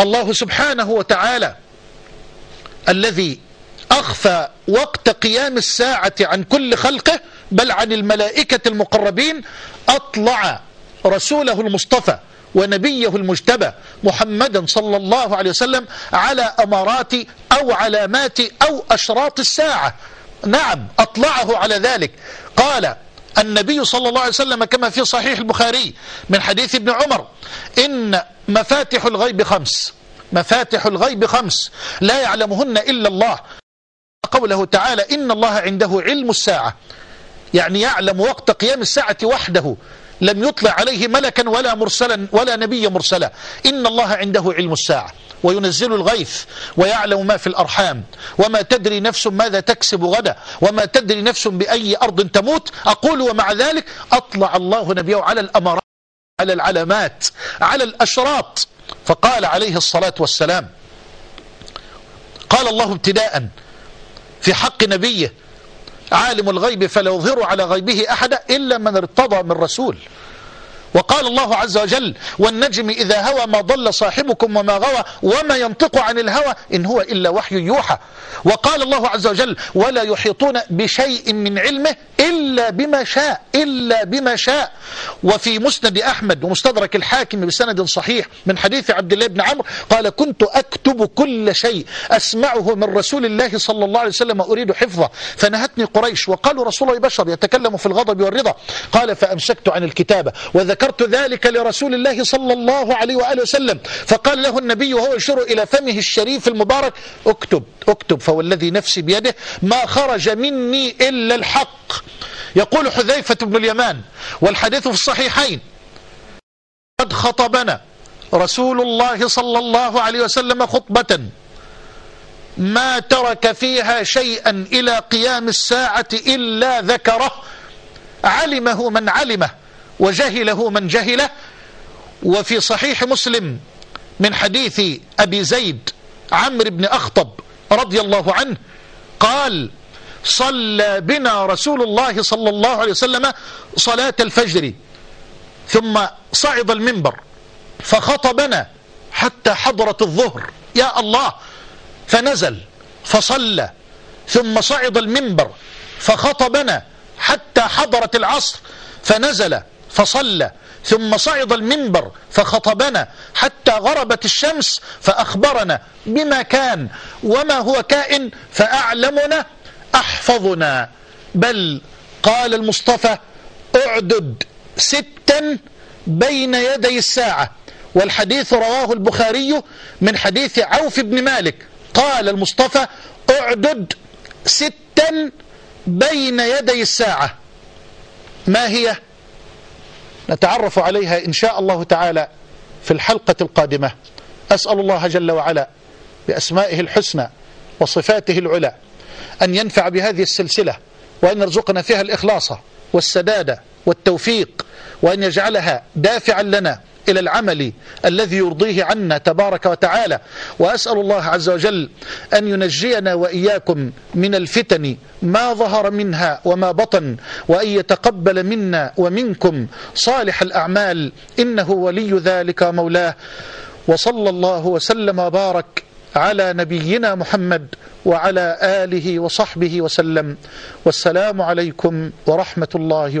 الله سبحانه وتعالى الذي أخفى وقت قيام الساعة عن كل خلقه بل عن الملائكة المقربين أطلع رسوله المصطفى ونبيه المجتبى محمدا صلى الله عليه وسلم على أمارات أو علامات أو أشراط الساعة. نعم أطلعه على ذلك. قال النبي صلى الله عليه وسلم كما في صحيح البخاري من حديث ابن عمر إن مفاتح الغيب خمس مفاتح الغيب خمس لا يعلمهن إلا الله. قوله تعالى إن الله عنده علم الساعة. يعني يعلم وقت قيام الساعة وحده. لم يطلع عليه ملكا ولا مرسلا ولا نبي مرسلا. إن الله عنده علم الساعة. وينزل الغيث ويعلم ما في الأرحام. وما تدري نفس ماذا تكسب غدا. وما تدري نفس بأي أرض تموت. أقول ومع ذلك أطلع الله نبيه على الأمارات على العلامات على الأشراط. فقال عليه الصلاة والسلام قال الله ابتداء في حق نبيه. عالم الغيب فلا يظهر على غيبه أحدا إلا من ارتضى من رسول. وقال الله عز وجل والنجم إذا هوى ما ضل صاحبكم وما غوى وما ينطق عن الهوى إن هو إلا وحي يوحى وقال الله عز وجل ولا يحيطون بشيء من علمه إلا بما شاء إلا بما شاء. وفي مسند أحمد ومستدرك الحاكم بسند صحيح من حديث عبد الله بن عمرو قال كنت أكتب كل شيء أسمعه من رسول الله صلى الله عليه وسلم أريد حفظه. فنهتني قريش وقالوا رسول الله بشر يتكلم في الغضب والرضا. قال فأمسكت عن الكتابة وذكرت ذلك لرسول الله صلى الله عليه وآله وسلم. فقال له النبي وهو يشير إلى فمه الشريف المبارك اكتب. أكتب فوالذي نفسي بيده ما خرج مني إلا الحق. يقول حذيفة بن اليمان والحديث في الصحيحين قد خطبنا رسول الله صلى الله عليه وسلم خطبة ما ترك فيها شيئا إلى قيام الساعة إلا ذكره علمه من علمه وجهله من جهله. وفي صحيح مسلم من حديث أبي زيد عمرو بن أخطب رضي الله عنه قال صلى بنا رسول الله صلى الله عليه وسلم صلاة الفجر ثم صعد المنبر فخطبنا حتى حضرت الظهر يا الله فنزل فصلى ثم صعد المنبر فخطبنا حتى حضرت العصر فنزل فصلى ثم صعد المنبر فخطبنا حتى غربت الشمس فأخبرنا بما كان وما هو كائن فأعلمنا أحفظنا. بل قال المصطفى اعدد ستا بين يدي الساعة. والحديث رواه البخاري من حديث عوف بن مالك. قال المصطفى اعدد ستا بين يدي الساعة. ما هي؟ نتعرف عليها إن شاء الله تعالى في الحلقة القادمة. أسأل الله جل وعلا بأسمائه الحسنى وصفاته العلى أن ينفع بهذه السلسلة وأن يرزقنا فيها الإخلاص والسداد والتوفيق وأن يجعلها دافعا لنا إلى العمل الذي يرضيه عنا تبارك وتعالى. وأسأل الله عز وجل أن ينجينا وإياكم من الفتن ما ظهر منها وما بطن وأن يتقبل منا ومنكم صالح الأعمال إنه ولي ذلك مولاه وصلى الله وسلم وبارك على نبينا محمد وعلى آله وصحبه وسلم. والسلام عليكم ورحمة الله وبركاته.